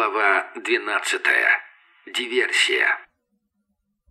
Глава 12. Диверсия.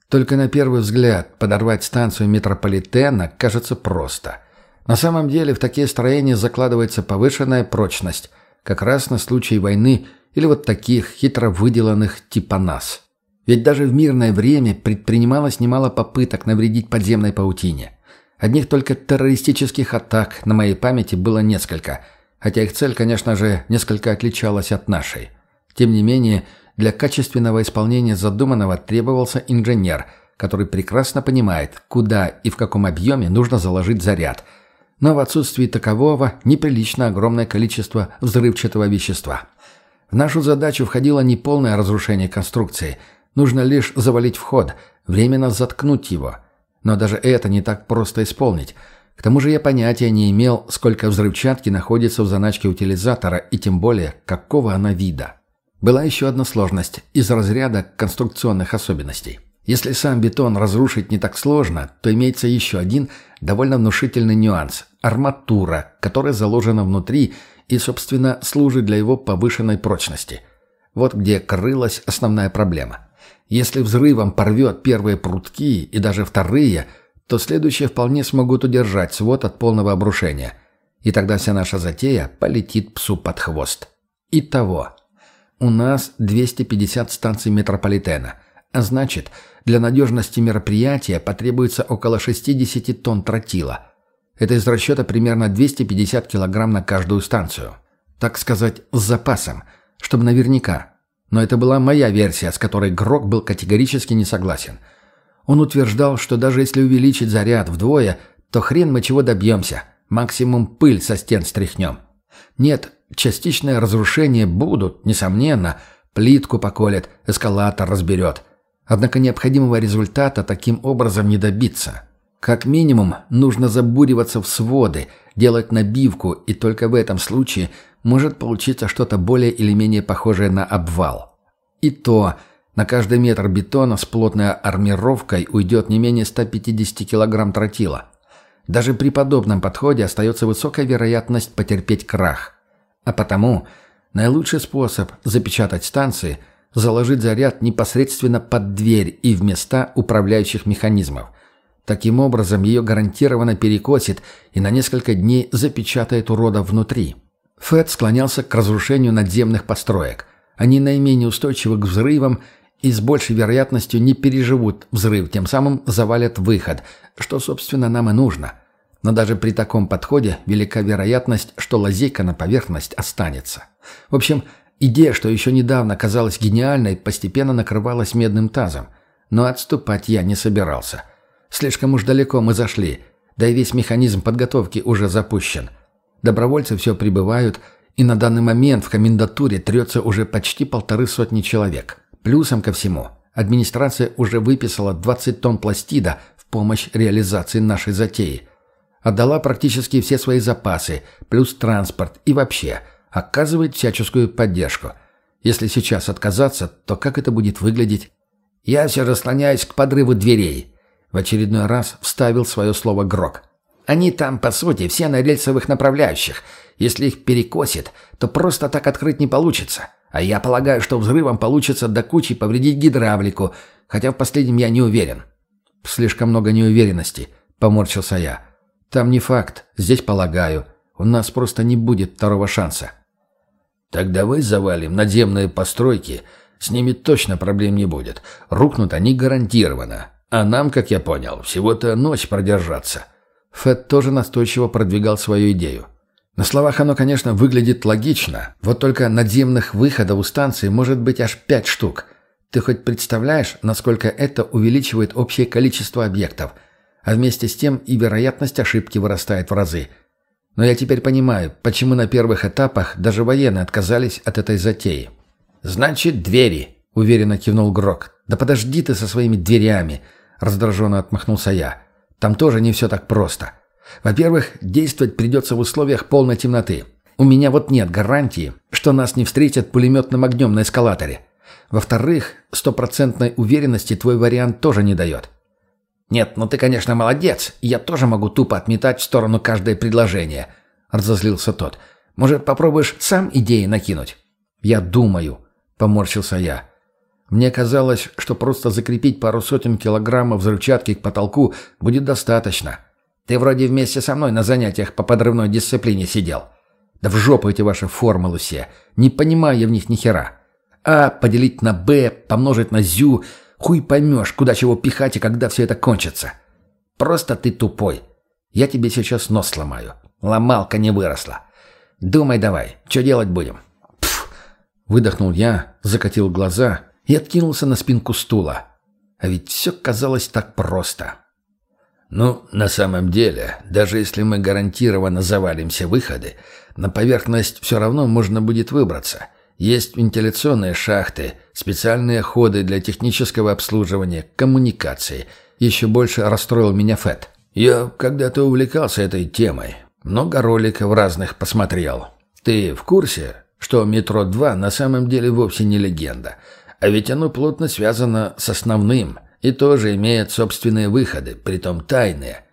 Только на первый взгляд подорвать станцию метрополитена кажется просто. На самом деле в такие строения закладывается повышенная прочность, как раз на случай войны или вот таких хитро выделанных типа нас. Ведь даже в мирное время предпринималось немало попыток навредить подземной паутине. Одних только террористических атак на моей памяти было несколько, хотя их цель, конечно же, несколько отличалась от нашей – тем не менее, для качественного исполнения задуманного требовался инженер, который прекрасно понимает, куда и в каком объеме нужно заложить заряд. Но в отсутствии такового неприлично огромное количество взрывчатого вещества. В нашу задачу входило не полное разрушение конструкции. Нужно лишь завалить вход, временно заткнуть его. Но даже это не так просто исполнить. К тому же я понятия не имел, сколько взрывчатки находится в заначке утилизатора и тем более, какого она вида. Была еще одна сложность из разряда конструкционных особенностей. Если сам бетон разрушить не так сложно, то имеется еще один довольно внушительный нюанс – арматура, которая заложена внутри и, собственно, служит для его повышенной прочности. Вот где крылась основная проблема. Если взрывом порвет первые прутки и даже вторые, то следующие вполне смогут удержать свод от полного обрушения. И тогда вся наша затея полетит псу под хвост. Итого. У нас 250 станций метрополитена. А значит, для надежности мероприятия потребуется около 60 тонн тротила. Это из расчета примерно 250 килограмм на каждую станцию. Так сказать, с запасом, чтобы наверняка. Но это была моя версия, с которой Грок был категорически не согласен. Он утверждал, что даже если увеличить заряд вдвое, то хрен мы чего добьемся. Максимум пыль со стен стряхнем. Нет, частичное разрушение будут, несомненно. Плитку поколет, эскалатор разберет. Однако необходимого результата таким образом не добиться. Как минимум, нужно забуриваться в своды, делать набивку, и только в этом случае может получиться что-то более или менее похожее на обвал. И то, на каждый метр бетона с плотной армировкой уйдет не менее 150 килограмм тротила. Даже при подобном подходе остается высокая вероятность потерпеть крах. А потому наилучший способ запечатать станции – заложить заряд непосредственно под дверь и в места управляющих механизмов. Таким образом, ее гарантированно перекосит и на несколько дней запечатает урода внутри. ФЭД склонялся к разрушению надземных построек. Они наименее устойчивы к взрывам и с большей вероятностью не переживут взрыв, тем самым завалят выход, что, собственно, нам и нужно. Но даже при таком подходе велика вероятность, что лазейка на поверхность останется. В общем, идея, что еще недавно казалась гениальной, постепенно накрывалась медным тазом. Но отступать я не собирался. Слишком уж далеко мы зашли, да и весь механизм подготовки уже запущен. Добровольцы все прибывают, и на данный момент в комендатуре трется уже почти полторы сотни человек. Плюсом ко всему, администрация уже выписала 20 тонн пластида в помощь реализации нашей затеи. Отдала практически все свои запасы, плюс транспорт и вообще оказывает всяческую поддержку. Если сейчас отказаться, то как это будет выглядеть? Я все же склоняюсь к подрыву дверей. В очередной раз вставил свое слово Грок. Они там, по сути, все на рельсовых направляющих. Если их перекосит, то просто так открыть не получится. А я полагаю, что взрывом получится до кучи повредить гидравлику, хотя в последнем я не уверен. Слишком много неуверенности, поморщился я. Там не факт, здесь полагаю. У нас просто не будет второго шанса. Тогда вы завалим надземные постройки, с ними точно проблем не будет. Рухнут они гарантированно. А нам, как я понял, всего-то ночь продержаться. Фэт тоже настойчиво продвигал свою идею. На словах оно, конечно, выглядит логично, вот только надземных выходов у станции может быть аж пять штук. Ты хоть представляешь, насколько это увеличивает общее количество объектов, а вместе с тем и вероятность ошибки вырастает в разы. Но я теперь понимаю, почему на первых этапах даже военные отказались от этой затеи. «Значит, двери», — уверенно кивнул Грок. «Да подожди ты со своими дверями», — раздраженно отмахнулся я. «Там тоже не все так просто». Во-первых, действовать придется в условиях полной темноты. У меня вот нет гарантии, что нас не встретят пулеметным огнем на эскалаторе. Во-вторых, стопроцентной уверенности твой вариант тоже не дает. «Нет, ну ты, конечно, молодец. Я тоже могу тупо отметать в сторону каждое предложение», — разозлился тот. «Может, попробуешь сам идеи накинуть?» «Я думаю», — поморщился я. Мне казалось, что просто закрепить пару сотен килограммов взрывчатки к потолку будет достаточно. Ты вроде вместе со мной на занятиях по подрывной дисциплине сидел. Да в жопу эти ваши формулы все. Не понимаю я в них ни хера. А поделить на Б, помножить на ЗЮ. Хуй поймешь, куда чего пихать и когда все это кончится. Просто ты тупой. Я тебе сейчас нос сломаю. Ломалка не выросла. Думай давай, что делать будем? Пф, выдохнул я, закатил глаза и откинулся на спинку стула. А ведь все казалось так просто. Ну, на самом деле, даже если мы гарантированно завалим все выходы, на поверхность все равно можно будет выбраться. Есть вентиляционные шахты, специальные ходы для технического обслуживания, коммуникации. Еще больше расстроил меня Фэт. Я когда-то увлекался этой темой. Много роликов разных посмотрел. Ты в курсе, что «Метро-2» на самом деле вовсе не легенда – а ведь оно плотно связано с основным и тоже имеет собственные выходы, притом тайные.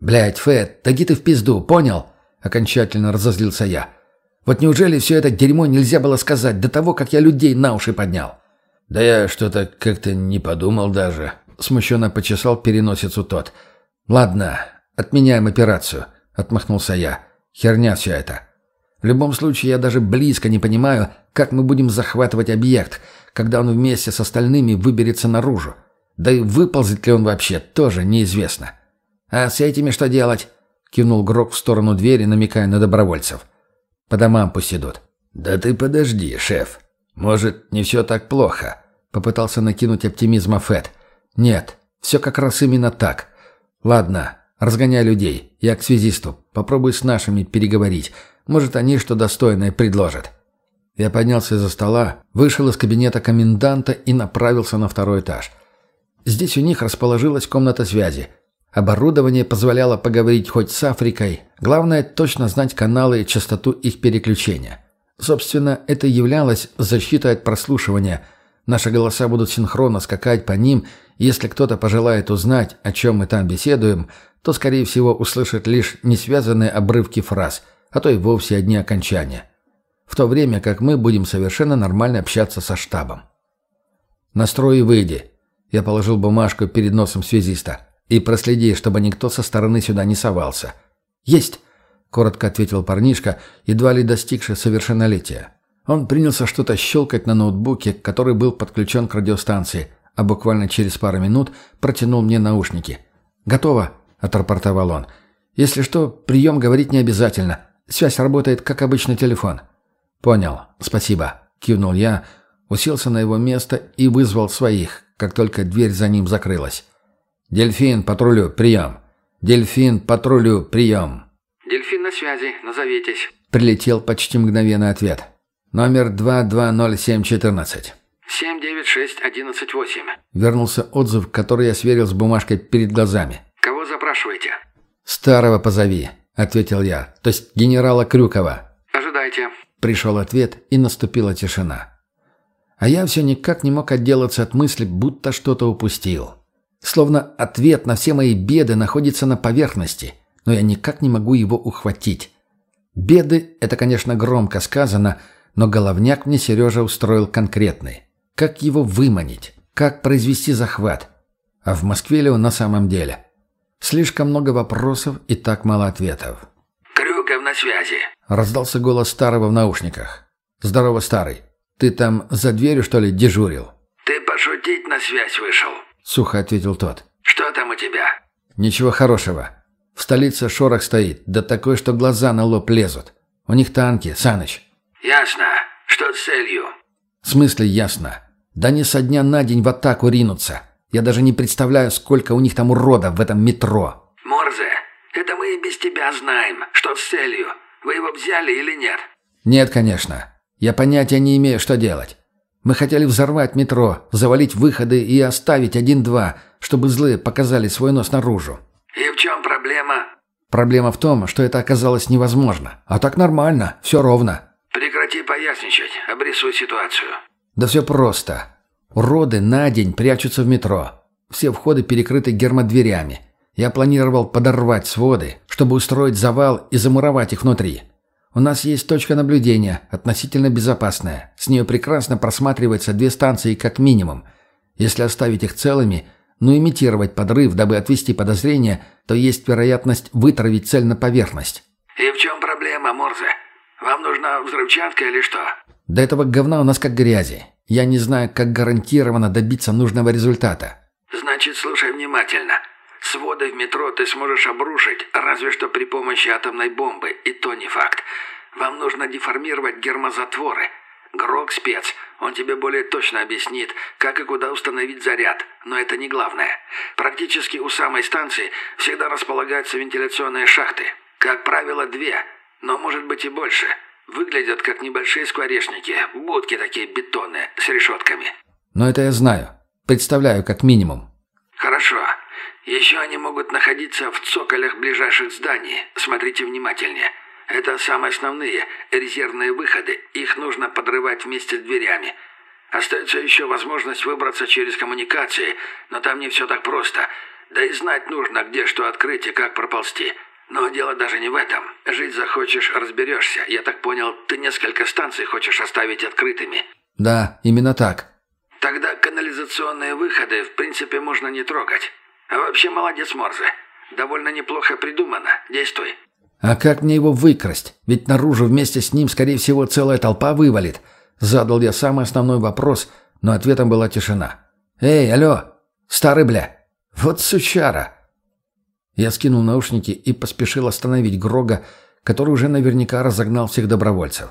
«Блядь, Фэт, таги ты в пизду, понял?» Окончательно разозлился я. «Вот неужели все это дерьмо нельзя было сказать до того, как я людей на уши поднял?» «Да я что-то как-то не подумал даже», — смущенно почесал переносицу тот. «Ладно, отменяем операцию», — отмахнулся я. «Херня все это. В любом случае, я даже близко не понимаю, как мы будем захватывать объект, когда он вместе с остальными выберется наружу. Да и выползет ли он вообще, тоже неизвестно. «А с этими что делать?» — кивнул Грок в сторону двери, намекая на добровольцев. «По домам пусть идут». «Да ты подожди, шеф. Может, не все так плохо?» — попытался накинуть оптимизма Фэт. «Нет, все как раз именно так. Ладно, разгоняй людей. Я к связисту. Попробуй с нашими переговорить. Может, они что достойное предложат». Я поднялся из-за стола, вышел из кабинета коменданта и направился на второй этаж. Здесь у них расположилась комната связи. Оборудование позволяло поговорить хоть с Африкой. Главное – точно знать каналы и частоту их переключения. Собственно, это являлось защитой от прослушивания. Наши голоса будут синхронно скакать по ним, если кто-то пожелает узнать, о чем мы там беседуем, то, скорее всего, услышит лишь несвязанные обрывки фраз, а то и вовсе одни окончания в то время как мы будем совершенно нормально общаться со штабом. «Настрой и выйди». Я положил бумажку перед носом связиста. «И проследи, чтобы никто со стороны сюда не совался». «Есть!» — коротко ответил парнишка, едва ли достигший совершеннолетия. Он принялся что-то щелкать на ноутбуке, который был подключен к радиостанции, а буквально через пару минут протянул мне наушники. «Готово», — отрапортовал он. «Если что, прием говорить не обязательно. Связь работает, как обычный телефон». «Понял. Спасибо», — кивнул я, уселся на его место и вызвал своих, как только дверь за ним закрылась. «Дельфин, патрулю, прием! Дельфин, патрулю, прием!» «Дельфин на связи, назовитесь», — прилетел почти мгновенный ответ. «Номер 220714». 796-118. Вернулся отзыв, который я сверил с бумажкой перед глазами. «Кого запрашиваете?» «Старого позови», — ответил я. «То есть генерала Крюкова». «Ожидайте». Пришел ответ, и наступила тишина. А я все никак не мог отделаться от мысли, будто что-то упустил. Словно ответ на все мои беды находится на поверхности, но я никак не могу его ухватить. Беды — это, конечно, громко сказано, но головняк мне Сережа устроил конкретный. Как его выманить? Как произвести захват? А в Москве ли он на самом деле? Слишком много вопросов и так мало ответов. «Крюков на связи», Раздался голос старого в наушниках. «Здорово, старый. Ты там за дверью, что ли, дежурил?» «Ты пошутить на связь вышел», — сухо ответил тот. «Что там у тебя?» «Ничего хорошего. В столице шорох стоит, да такой, что глаза на лоб лезут. У них танки, Саныч». «Ясно. Что с целью?» «В смысле ясно? Да не со дня на день в атаку ринутся. Я даже не представляю, сколько у них там уродов в этом метро». «Морзе, это мы и без тебя знаем. Что с целью? Вы его взяли или нет?» «Нет, конечно. Я понятия не имею, что делать. Мы хотели взорвать метро, завалить выходы и оставить один-два, чтобы злые показали свой нос наружу». «И в чем проблема?» «Проблема в том, что это оказалось невозможно. А так нормально, все ровно». «Прекрати поясничать, обрисуй ситуацию». «Да все просто. Уроды на день прячутся в метро. Все входы перекрыты гермодверями. Я планировал подорвать своды, чтобы устроить завал и замуровать их внутри. У нас есть точка наблюдения, относительно безопасная. С нее прекрасно просматриваются две станции как минимум. Если оставить их целыми, ну имитировать подрыв, дабы отвести подозрения, то есть вероятность вытравить цель на поверхность. «И в чем проблема, Морзе? Вам нужна взрывчатка или что?» «До этого говна у нас как грязи. Я не знаю, как гарантированно добиться нужного результата». «Значит, слушай внимательно. Своды в метро ты сможешь обрушить, разве что при помощи атомной бомбы, и то не факт. Вам нужно деформировать гермозатворы. Грок спец, он тебе более точно объяснит, как и куда установить заряд, но это не главное. Практически у самой станции всегда располагаются вентиляционные шахты. Как правило, две, но может быть и больше. Выглядят как небольшие скворечники, будки такие бетонные, с решетками. Но это я знаю. Представляю, как минимум. Хорошо. Еще они могут находиться в цоколях ближайших зданий. Смотрите внимательнее. Это самые основные, резервные выходы. Их нужно подрывать вместе с дверями. Остается еще возможность выбраться через коммуникации, но там не все так просто. Да и знать нужно, где что открыть и как проползти. Но дело даже не в этом. Жить захочешь, разберешься. Я так понял, ты несколько станций хочешь оставить открытыми. Да, именно так. Тогда канализационные выходы, в принципе, можно не трогать. Вообще молодец, Морзе. Довольно неплохо придумано. Действуй. А как мне его выкрасть? Ведь наружу вместе с ним, скорее всего, целая толпа вывалит. Задал я самый основной вопрос, но ответом была тишина. «Эй, алло! Старый бля! Вот сучара!» Я скинул наушники и поспешил остановить Грога, который уже наверняка разогнал всех добровольцев.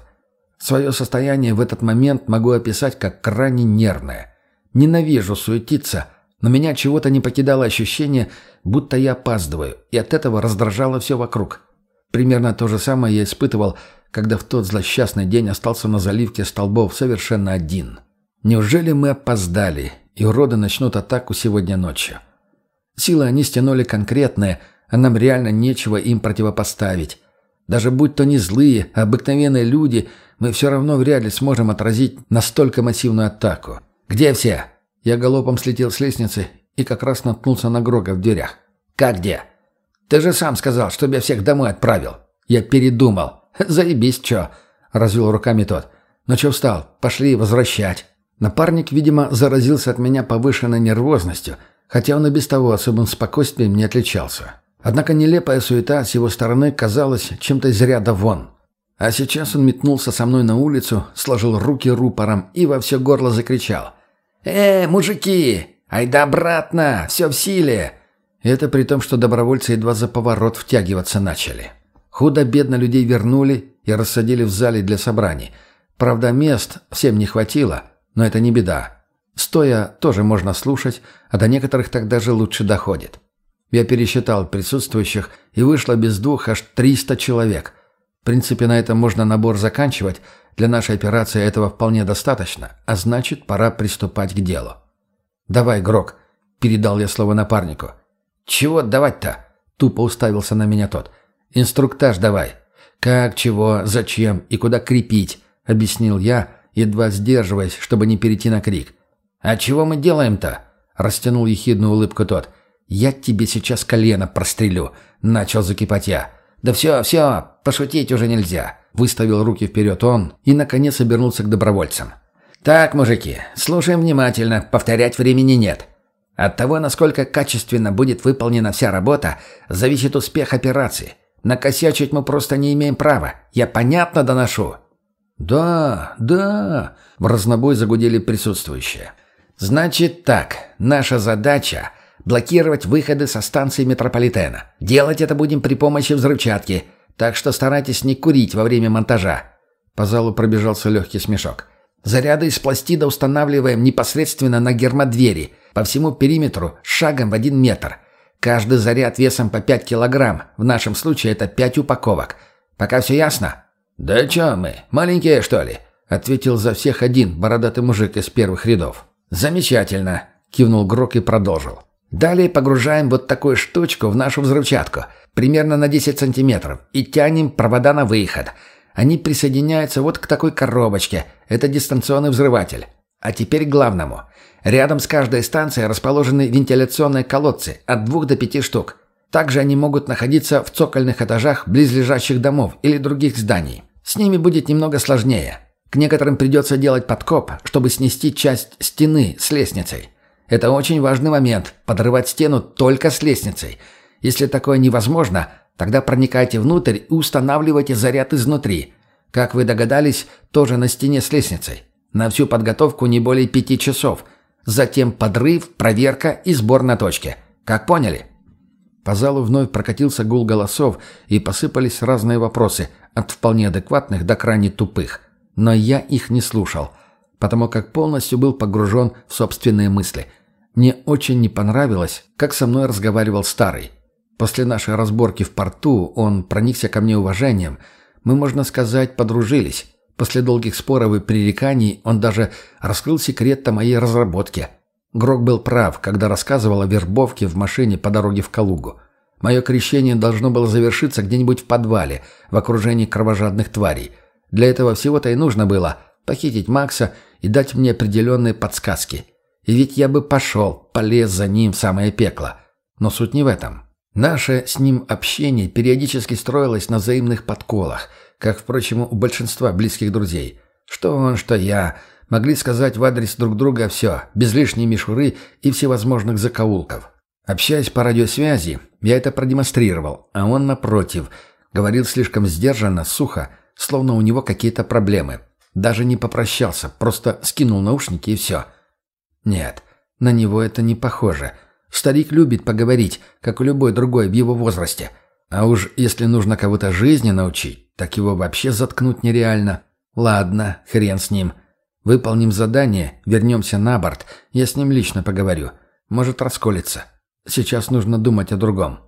Свое состояние в этот момент могу описать как крайне нервное. Ненавижу суетиться – но меня чего-то не покидало ощущение, будто я опаздываю, и от этого раздражало все вокруг. Примерно то же самое я испытывал, когда в тот злосчастный день остался на заливке столбов совершенно один. Неужели мы опоздали, и уроды начнут атаку сегодня ночью? Силы они стянули конкретные, а нам реально нечего им противопоставить. Даже будь то не злые, а обыкновенные люди, мы все равно вряд ли сможем отразить настолько массивную атаку. «Где все?» Я галопом слетел с лестницы и как раз наткнулся на Грога в дверях. «Как где?» «Ты же сам сказал, чтобы я всех домой отправил». «Я передумал». «Заебись, чё?» — развел руками тот. «Ну чё встал? Пошли возвращать». Напарник, видимо, заразился от меня повышенной нервозностью, хотя он и без того особым спокойствием не отличался. Однако нелепая суета с его стороны казалась чем-то из ряда вон. А сейчас он метнулся со мной на улицу, сложил руки рупором и во все горло закричал. «Э, мужики! Айда обратно! Все в силе!» Это при том, что добровольцы едва за поворот втягиваться начали. Худо-бедно людей вернули и рассадили в зале для собраний. Правда, мест всем не хватило, но это не беда. Стоя тоже можно слушать, а до некоторых тогда же лучше доходит. Я пересчитал присутствующих, и вышло без двух аж 300 человек. В принципе, на этом можно набор заканчивать, для нашей операции этого вполне достаточно, а значит, пора приступать к делу. «Давай, Грок», — передал я слово напарнику. «Чего давать-то?» — тупо уставился на меня тот. «Инструктаж давай». «Как, чего, зачем и куда крепить?» — объяснил я, едва сдерживаясь, чтобы не перейти на крик. «А чего мы делаем-то?» — растянул ехидную улыбку тот. «Я тебе сейчас колено прострелю», — начал закипать я. «Да все, все, пошутить уже нельзя», — выставил руки вперед он и, наконец, обернулся к добровольцам. «Так, мужики, слушаем внимательно, повторять времени нет. От того, насколько качественно будет выполнена вся работа, зависит успех операции. Накосячить мы просто не имеем права. Я понятно доношу?» «Да, да», — в разнобой загудели присутствующие. «Значит так, наша задача блокировать выходы со станции метрополитена. Делать это будем при помощи взрывчатки, так что старайтесь не курить во время монтажа». По залу пробежался легкий смешок. «Заряды из пластида устанавливаем непосредственно на гермодвери, по всему периметру, шагом в один метр. Каждый заряд весом по 5 килограмм, в нашем случае это 5 упаковок. Пока все ясно?» «Да чё мы, маленькие, что ли?» — ответил за всех один бородатый мужик из первых рядов. «Замечательно», — кивнул Грок и продолжил. Далее погружаем вот такую штучку в нашу взрывчатку, примерно на 10 сантиметров, и тянем провода на выход. Они присоединяются вот к такой коробочке. Это дистанционный взрыватель. А теперь к главному. Рядом с каждой станцией расположены вентиляционные колодцы от двух до пяти штук. Также они могут находиться в цокольных этажах близлежащих домов или других зданий. С ними будет немного сложнее. К некоторым придется делать подкоп, чтобы снести часть стены с лестницей. Это очень важный момент – подрывать стену только с лестницей. Если такое невозможно, тогда проникайте внутрь и устанавливайте заряд изнутри. Как вы догадались, тоже на стене с лестницей. На всю подготовку не более пяти часов. Затем подрыв, проверка и сбор на точке. Как поняли? По залу вновь прокатился гул голосов, и посыпались разные вопросы, от вполне адекватных до крайне тупых. Но я их не слушал, потому как полностью был погружен в собственные мысли. Мне очень не понравилось, как со мной разговаривал старый. После нашей разборки в порту он проникся ко мне уважением. Мы, можно сказать, подружились. После долгих споров и пререканий он даже раскрыл секрет о моей разработке – Грок был прав, когда рассказывал о вербовке в машине по дороге в Калугу. Мое крещение должно было завершиться где-нибудь в подвале, в окружении кровожадных тварей. Для этого всего-то и нужно было похитить Макса и дать мне определенные подсказки. И ведь я бы пошел, полез за ним в самое пекло. Но суть не в этом. Наше с ним общение периодически строилось на взаимных подколах, как, впрочем, у большинства близких друзей. Что он, что я – Могли сказать в адрес друг друга все, без лишней мишуры и всевозможных закоулков. Общаясь по радиосвязи, я это продемонстрировал, а он, напротив, говорил слишком сдержанно, сухо, словно у него какие-то проблемы. Даже не попрощался, просто скинул наушники и все. Нет, на него это не похоже. Старик любит поговорить, как и любой другой в его возрасте. А уж если нужно кого-то жизни научить, так его вообще заткнуть нереально. Ладно, хрен с ним. Выполним задание, вернемся на борт, я с ним лично поговорю. Может расколется. Сейчас нужно думать о другом».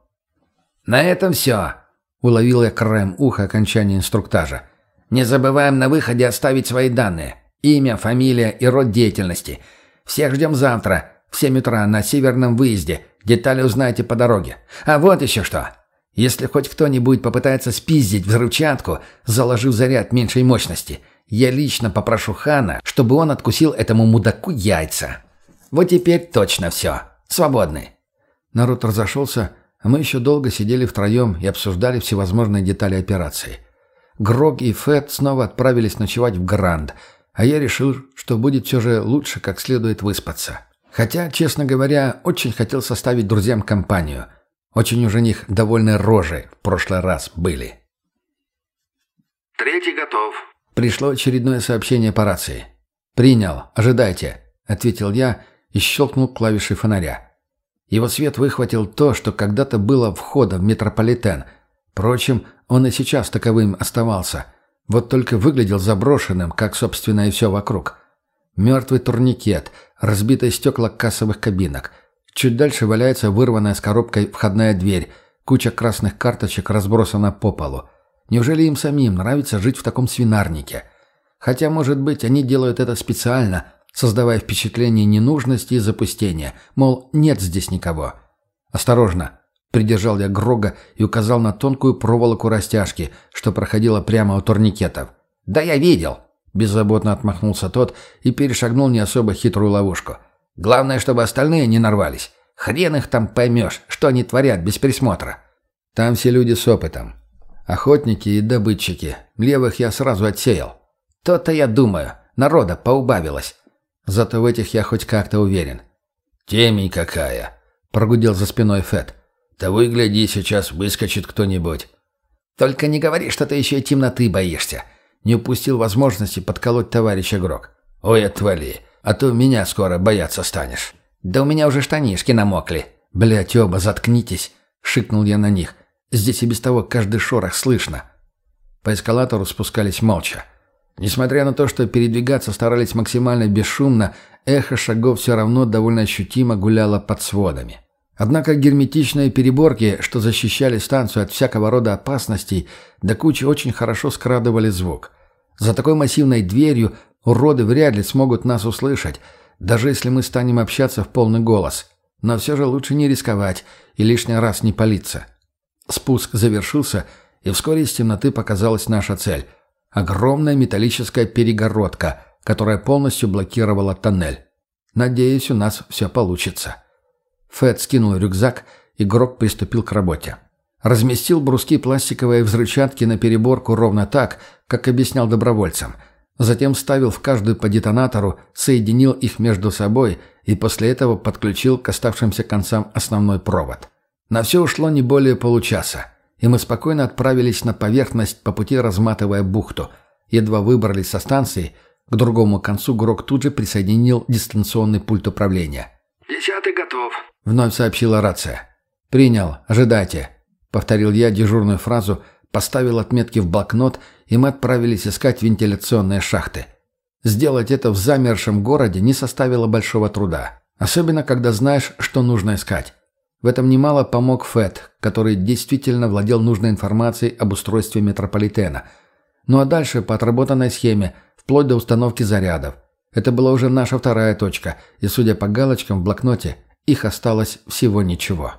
«На этом все», — уловил я краем уха окончание инструктажа. «Не забываем на выходе оставить свои данные. Имя, фамилия и род деятельности. Всех ждем завтра, в 7 утра на северном выезде. Детали узнаете по дороге. А вот еще что. Если хоть кто-нибудь попытается спиздить взрывчатку, заложив заряд меньшей мощности — я лично попрошу хана, чтобы он откусил этому мудаку яйца. Вот теперь точно все. Свободны». Народ разошелся, а мы еще долго сидели втроем и обсуждали всевозможные детали операции. Грог и Фэт снова отправились ночевать в Гранд, а я решил, что будет все же лучше как следует выспаться. Хотя, честно говоря, очень хотел составить друзьям компанию. Очень уж у них довольно рожи в прошлый раз были. «Третий готов», Пришло очередное сообщение по рации. «Принял. Ожидайте», — ответил я и щелкнул клавишей фонаря. Его свет выхватил то, что когда-то было входом в метрополитен. Впрочем, он и сейчас таковым оставался. Вот только выглядел заброшенным, как, собственно, и все вокруг. Мертвый турникет, разбитые стекла кассовых кабинок. Чуть дальше валяется вырванная с коробкой входная дверь. Куча красных карточек разбросана по полу. Неужели им самим нравится жить в таком свинарнике? Хотя, может быть, они делают это специально, создавая впечатление ненужности и запустения, мол, нет здесь никого. «Осторожно!» – придержал я Грога и указал на тонкую проволоку растяжки, что проходила прямо у турникетов. «Да я видел!» – беззаботно отмахнулся тот и перешагнул не особо хитрую ловушку. «Главное, чтобы остальные не нарвались. Хрен их там поймешь, что они творят без присмотра. Там все люди с опытом. Охотники и добытчики. Левых я сразу отсеял. То-то я думаю, народа поубавилось. Зато в этих я хоть как-то уверен. «Темень какая!» — прогудел за спиной Фет. «Того и гляди, сейчас выскочит кто-нибудь». «Только не говори, что ты еще и темноты боишься». Не упустил возможности подколоть товарища Грок. «Ой, отвали, а то меня скоро бояться станешь». «Да у меня уже штанишки намокли». «Блядь, оба, заткнитесь!» — шикнул я на них. Здесь и без того каждый шорох слышно. По эскалатору спускались молча. Несмотря на то, что передвигаться старались максимально бесшумно, эхо шагов все равно довольно ощутимо гуляло под сводами. Однако герметичные переборки, что защищали станцию от всякого рода опасностей, до кучи очень хорошо скрадывали звук. За такой массивной дверью уроды вряд ли смогут нас услышать, даже если мы станем общаться в полный голос. Но все же лучше не рисковать и лишний раз не палиться. Спуск завершился, и вскоре из темноты показалась наша цель – огромная металлическая перегородка, которая полностью блокировала тоннель. Надеюсь, у нас все получится. Фэт скинул рюкзак, и Грок приступил к работе. Разместил бруски пластиковой взрывчатки на переборку ровно так, как объяснял добровольцам. Затем вставил в каждую по детонатору, соединил их между собой и после этого подключил к оставшимся концам основной провод. На все ушло не более получаса, и мы спокойно отправились на поверхность по пути разматывая бухту. Едва выбрались со станции, к другому концу Грок тут же присоединил дистанционный пульт управления. «Десятый готов», — вновь сообщила рация. «Принял. Ожидайте», — повторил я дежурную фразу, поставил отметки в блокнот, и мы отправились искать вентиляционные шахты. Сделать это в замершем городе не составило большого труда. Особенно, когда знаешь, что нужно искать. В этом немало помог Фэт, который действительно владел нужной информацией об устройстве метрополитена. Ну а дальше по отработанной схеме, вплоть до установки зарядов. Это была уже наша вторая точка, и, судя по галочкам в блокноте, их осталось всего ничего.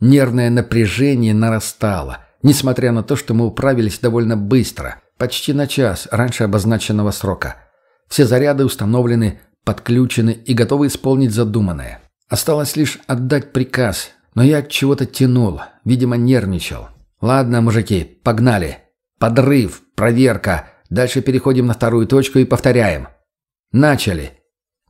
Нервное напряжение нарастало, несмотря на то, что мы управились довольно быстро, почти на час раньше обозначенного срока. Все заряды установлены, подключены и готовы исполнить задуманное. Осталось лишь отдать приказ, но я от чего-то тянул, видимо, нервничал. «Ладно, мужики, погнали. Подрыв, проверка, Дальше переходим на вторую точку и повторяем. Начали.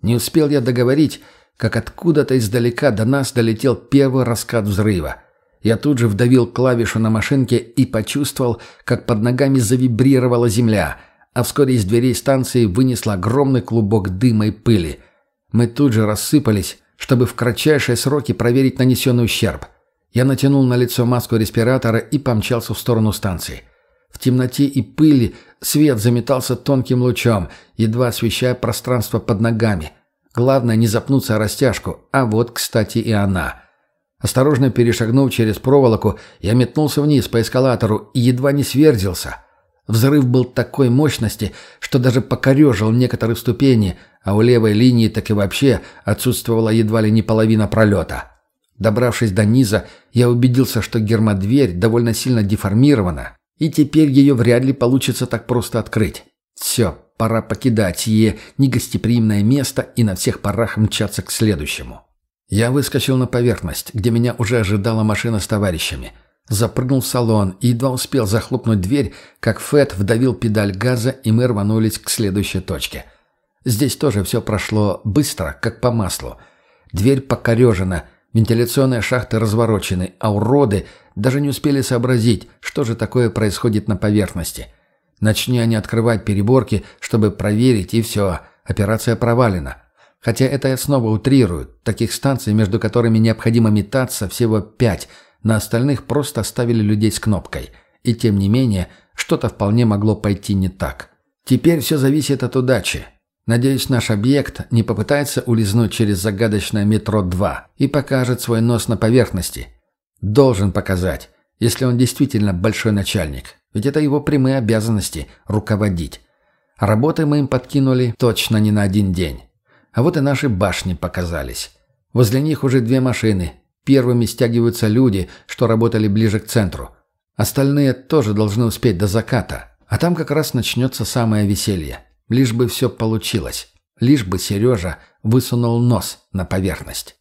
Не успел я договорить, как откуда-то издалека до нас долетел первый раскат взрыва. Я тут же вдавил клавишу на машинке и почувствовал, как под ногами завибрировала земля, а вскоре из дверей станции вынесло огромный клубок дыма и пыли. Мы тут же рассыпались, чтобы в кратчайшие сроки проверить нанесенный ущерб. Я натянул на лицо маску респиратора и помчался в сторону станции. В темноте и пыли свет заметался тонким лучом, едва освещая пространство под ногами. Главное не запнуться о растяжку, а вот, кстати, и она. Осторожно перешагнув через проволоку, я метнулся вниз по эскалатору и едва не сверзился. Взрыв был такой мощности, что даже покорежил некоторые ступени, а у левой линии так и вообще отсутствовала едва ли не половина пролета. Добравшись до низа, я убедился, что гермодверь довольно сильно деформирована, и теперь ее вряд ли получится так просто открыть. Все, пора покидать сие негостеприимное место и на всех парах мчаться к следующему. Я выскочил на поверхность, где меня уже ожидала машина с товарищами. Запрыгнул в салон и едва успел захлопнуть дверь, как Фэт вдавил педаль газа, и мы рванулись к следующей точке. Здесь тоже все прошло быстро, как по маслу. Дверь покорежена, вентиляционные шахты разворочены, а уроды даже не успели сообразить, что же такое происходит на поверхности. Начни они открывать переборки, чтобы проверить, и все, операция провалена. Хотя это я снова утрирую. Таких станций, между которыми необходимо метаться, всего пять. На остальных просто оставили людей с кнопкой. И тем не менее, что-то вполне могло пойти не так. Теперь все зависит от удачи. Надеюсь, наш объект не попытается улизнуть через загадочное метро-2 и покажет свой нос на поверхности. Должен показать, если он действительно большой начальник. Ведь это его прямые обязанности – руководить. Работы мы им подкинули точно не на один день. А вот и наши башни показались. Возле них уже две машины. Первыми стягиваются люди, что работали ближе к центру. Остальные тоже должны успеть до заката. А там как раз начнется самое веселье. Лишь бы все получилось. Лишь бы Сережа высунул нос на поверхность.